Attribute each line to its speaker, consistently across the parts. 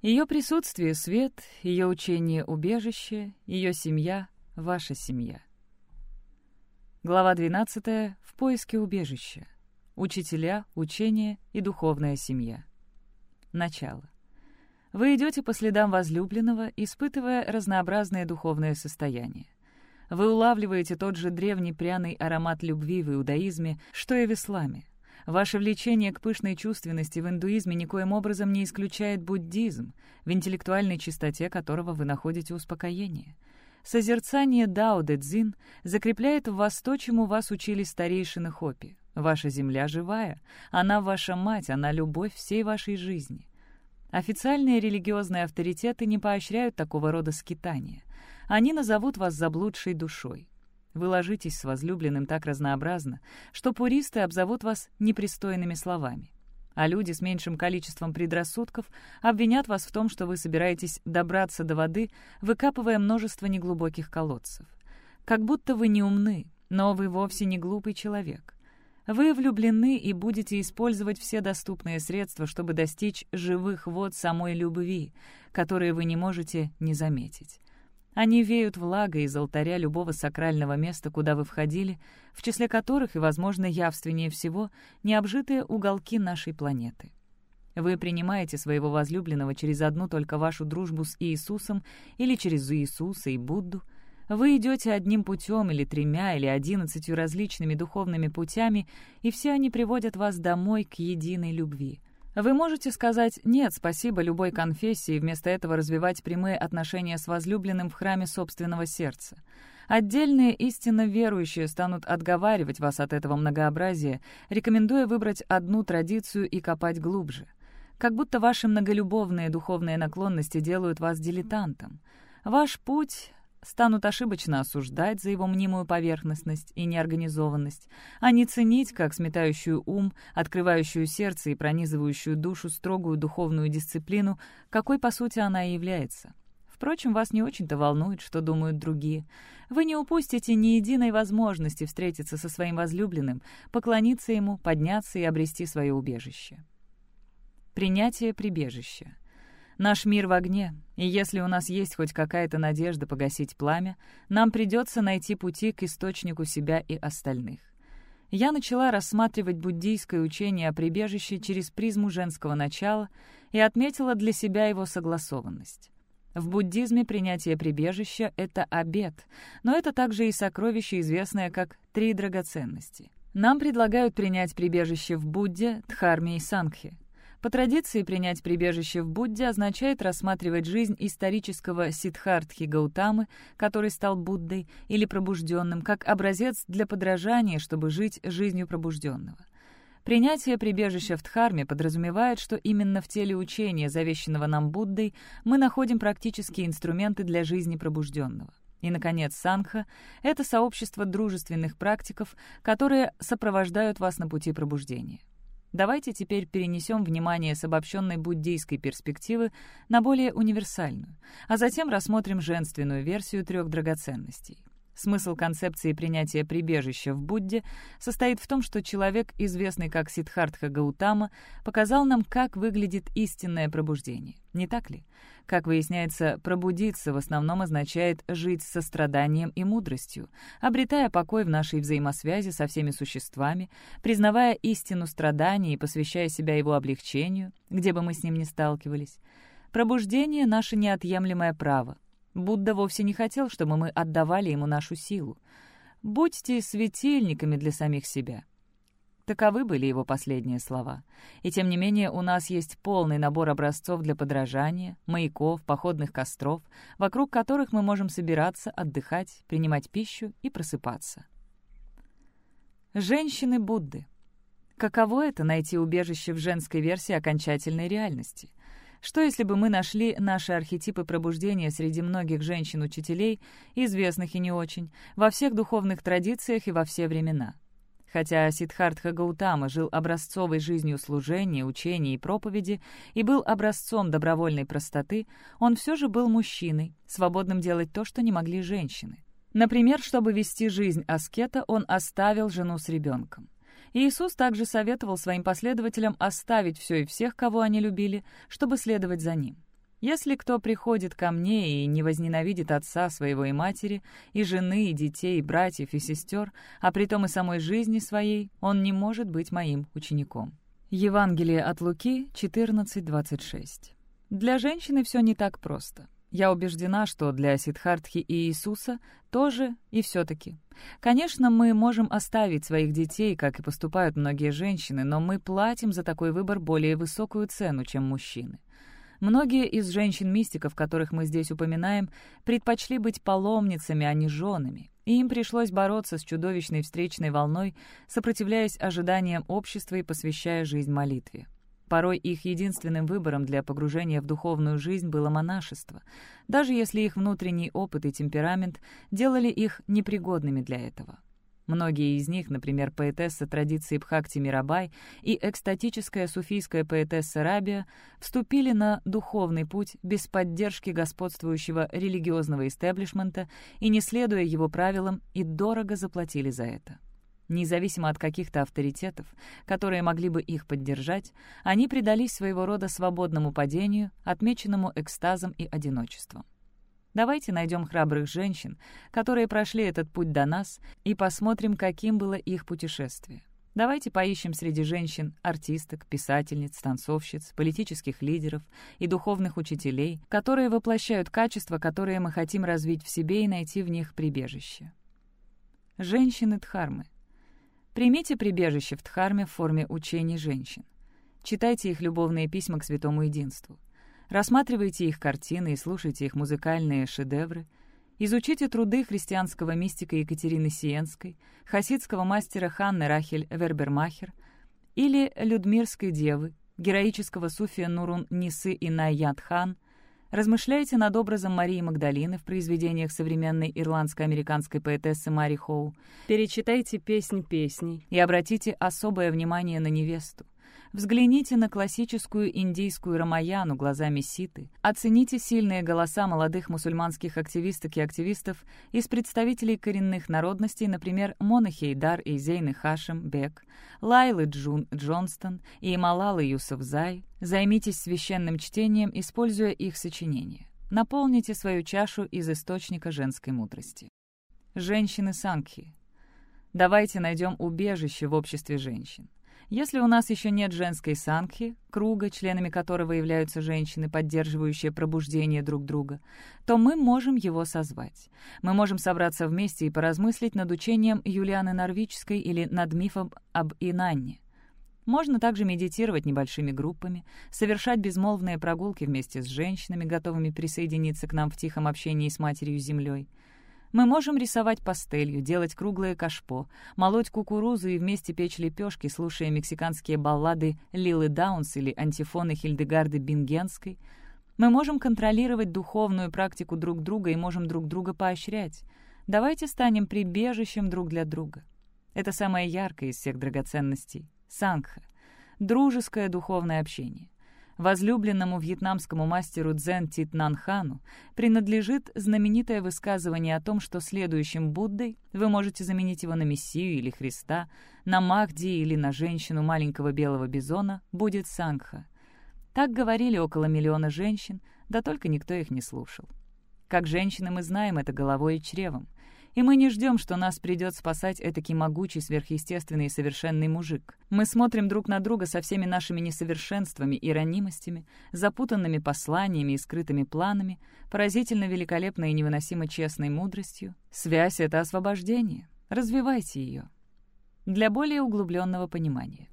Speaker 1: Ее присутствие — свет, ее учение — убежище, ее семья — ваша семья. Глава 12. В поиске убежища. Учителя, учение и духовная семья. Начало. Вы идете по следам возлюбленного, испытывая разнообразные духовные состояния. Вы улавливаете тот же древний пряный аромат любви в иудаизме, что и в исламе. Ваше влечение к пышной чувственности в индуизме никоим образом не исключает буддизм, в интеллектуальной чистоте которого вы находите успокоение. Созерцание Дао Дэ Цзин закрепляет в вас то, чему вас учили старейшины Хопи. Ваша земля живая, она ваша мать, она любовь всей вашей жизни. Официальные религиозные авторитеты не поощряют такого рода скитания. Они назовут вас заблудшей душой. Вы ложитесь с возлюбленным так разнообразно, что пуристы обзовут вас непристойными словами. А люди с меньшим количеством предрассудков обвинят вас в том, что вы собираетесь добраться до воды, выкапывая множество неглубоких колодцев. Как будто вы не умны, но вы вовсе не глупый человек. Вы влюблены и будете использовать все доступные средства, чтобы достичь живых вод самой любви, которые вы не можете не заметить. Они веют влагой из алтаря любого сакрального места, куда вы входили, в числе которых, и, возможно, явственнее всего, необжитые уголки нашей планеты. Вы принимаете своего возлюбленного через одну только вашу дружбу с Иисусом или через Иисуса и Будду — вы идете одним путем или тремя, или одиннадцатью различными духовными путями, и все они приводят вас домой к единой любви. Вы можете сказать «нет, спасибо» любой конфессии вместо этого развивать прямые отношения с возлюбленным в храме собственного сердца. Отдельные истинно верующие станут отговаривать вас от этого многообразия, рекомендуя выбрать одну традицию и копать глубже. Как будто ваши многолюбовные духовные наклонности делают вас дилетантом. Ваш путь станут ошибочно осуждать за его мнимую поверхностность и неорганизованность, а не ценить как сметающую ум, открывающую сердце и пронизывающую душу строгую духовную дисциплину, какой, по сути, она и является. Впрочем, вас не очень-то волнует, что думают другие. Вы не упустите ни единой возможности встретиться со своим возлюбленным, поклониться ему, подняться и обрести свое убежище. Принятие прибежища — Наш мир в огне, и если у нас есть хоть какая-то надежда погасить пламя, нам придется найти пути к источнику себя и остальных. Я начала рассматривать буддийское учение о прибежище через призму женского начала и отметила для себя его согласованность. В буддизме принятие прибежища — это обет, но это также и сокровище, известное как «три драгоценности». Нам предлагают принять прибежище в Будде, Дхарме и Сангхе. По традиции принять прибежище в Будде означает рассматривать жизнь исторического Сиддхартхи Гаутамы, который стал Буддой, или пробужденным, как образец для подражания, чтобы жить жизнью пробужденного. Принятие прибежища в Дхарме подразумевает, что именно в теле учения, завещанного нам Буддой, мы находим практические инструменты для жизни пробужденного. И, наконец, Сангха — это сообщество дружественных практиков, которые сопровождают вас на пути пробуждения. Давайте теперь перенесем внимание с обобщенной буддийской перспективы на более универсальную, а затем рассмотрим женственную версию трех драгоценностей. Смысл концепции принятия прибежища в Будде состоит в том, что человек, известный как Сиддхартха Гаутама, показал нам, как выглядит истинное пробуждение. Не так ли? Как выясняется, пробудиться в основном означает жить с состраданием и мудростью, обретая покой в нашей взаимосвязи со всеми существами, признавая истину страдания и посвящая себя его облегчению, где бы мы с ним ни сталкивались. Пробуждение — наше неотъемлемое право — Будда вовсе не хотел, чтобы мы отдавали ему нашу силу. «Будьте светильниками для самих себя». Таковы были его последние слова. И тем не менее у нас есть полный набор образцов для подражания, маяков, походных костров, вокруг которых мы можем собираться, отдыхать, принимать пищу и просыпаться. Женщины Будды. Каково это — найти убежище в женской версии окончательной реальности? Что если бы мы нашли наши архетипы пробуждения среди многих женщин-учителей, известных и не очень, во всех духовных традициях и во все времена? Хотя Сиддхартха Гаутама жил образцовой жизнью служения, учения и проповеди и был образцом добровольной простоты, он все же был мужчиной, свободным делать то, что не могли женщины. Например, чтобы вести жизнь аскета, он оставил жену с ребенком. Иисус также советовал своим последователям оставить все и всех, кого они любили, чтобы следовать за Ним. Если кто приходит ко мне и не возненавидит отца своего и матери, и жены, и детей, и братьев, и сестер, а притом и самой жизни своей, он не может быть моим учеником». Евангелие от Луки 14.26. Для женщины все не так просто. Я убеждена, что для Сидхартхи и Иисуса тоже и все-таки. Конечно, мы можем оставить своих детей, как и поступают многие женщины, но мы платим за такой выбор более высокую цену, чем мужчины. Многие из женщин-мистиков, которых мы здесь упоминаем, предпочли быть паломницами, а не женами, и им пришлось бороться с чудовищной встречной волной, сопротивляясь ожиданиям общества и посвящая жизнь молитве. Порой их единственным выбором для погружения в духовную жизнь было монашество, даже если их внутренний опыт и темперамент делали их непригодными для этого. Многие из них, например, поэтесса традиции Бхакти Мирабай и экстатическая суфийская поэтесса Рабия, вступили на духовный путь без поддержки господствующего религиозного истеблишмента и не следуя его правилам, и дорого заплатили за это. Независимо от каких-то авторитетов, которые могли бы их поддержать, они предались своего рода свободному падению, отмеченному экстазом и одиночеством. Давайте найдем храбрых женщин, которые прошли этот путь до нас, и посмотрим, каким было их путешествие. Давайте поищем среди женщин артисток, писательниц, танцовщиц, политических лидеров и духовных учителей, которые воплощают качества, которые мы хотим развить в себе и найти в них прибежище. Женщины Дхармы — Примите прибежище в Дхарме в форме учений женщин. Читайте их любовные письма к святому единству. Рассматривайте их картины и слушайте их музыкальные шедевры. Изучите труды христианского мистика Екатерины Сиенской, хасидского мастера Ханны Рахель Вербермахер или Людмирской девы, героического суфия Нурун Нисы и Найят Хан — Размышляйте над образом Марии Магдалины в произведениях современной ирландско-американской поэтессы Мари Хоу. Перечитайте «Песнь песней» и обратите особое внимание на невесту. Взгляните на классическую индийскую Рамаяну глазами Ситы. Оцените сильные голоса молодых мусульманских активисток и активистов из представителей коренных народностей, например, Мона Хейдар и Зейны Хашем Бек, Лайлы Джун Джонстон и Малалы Юсуфзай. Займитесь священным чтением, используя их сочинения. Наполните свою чашу из источника женской мудрости. Женщины Сангхи. Давайте найдем убежище в обществе женщин. Если у нас еще нет женской сангхи, круга, членами которого являются женщины, поддерживающие пробуждение друг друга, то мы можем его созвать. Мы можем собраться вместе и поразмыслить над учением Юлианы Норвической или над мифом об Инанне. Можно также медитировать небольшими группами, совершать безмолвные прогулки вместе с женщинами, готовыми присоединиться к нам в тихом общении с Матерью-Землей. Мы можем рисовать пастелью, делать круглые кашпо, молоть кукурузу и вместе печь лепешки, слушая мексиканские баллады Лилы Даунс или антифоны Хильдегарды Бингенской. Мы можем контролировать духовную практику друг друга и можем друг друга поощрять. Давайте станем прибежищем друг для друга. Это самое яркое из всех драгоценностей — сангха, дружеское духовное общение. Возлюбленному вьетнамскому мастеру Цзэн Тит Нан Хану принадлежит знаменитое высказывание о том, что следующим Буддой вы можете заменить его на Мессию или Христа, на Махди или на женщину маленького белого бизона будет Сангха. Так говорили около миллиона женщин, да только никто их не слушал. Как женщины мы знаем это головой и чревом. И мы не ждем, что нас придет спасать этакий могучий, сверхъестественный и совершенный мужик. Мы смотрим друг на друга со всеми нашими несовершенствами и ранимостями, запутанными посланиями и скрытыми планами, поразительно великолепной и невыносимо честной мудростью. Связь — это освобождение. Развивайте ее. Для более углубленного понимания.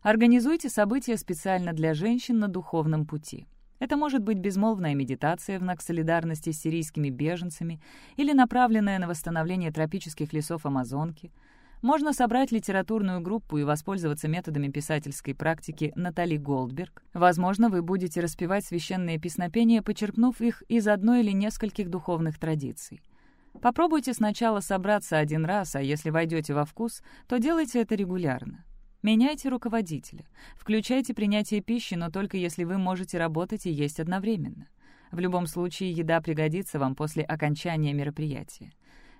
Speaker 1: Организуйте события специально для женщин на духовном пути — это может быть безмолвная медитация в знак солидарности с сирийскими беженцами или направленная на восстановление тропических лесов Амазонки. Можно собрать литературную группу и воспользоваться методами писательской практики Натали Голдберг. Возможно, вы будете распевать священные песнопения, почерпнув их из одной или нескольких духовных традиций. Попробуйте сначала собраться один раз, а если войдете во вкус, то делайте это регулярно. Меняйте руководителя. Включайте принятие пищи, но только если вы можете работать и есть одновременно. В любом случае, еда пригодится вам после окончания мероприятия.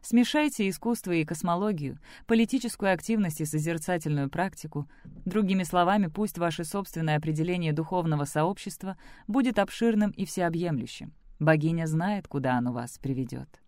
Speaker 1: Смешайте искусство и космологию, политическую активность и созерцательную практику. Другими словами, пусть ваше собственное определение духовного сообщества будет обширным и всеобъемлющим. Богиня знает, куда оно вас приведет.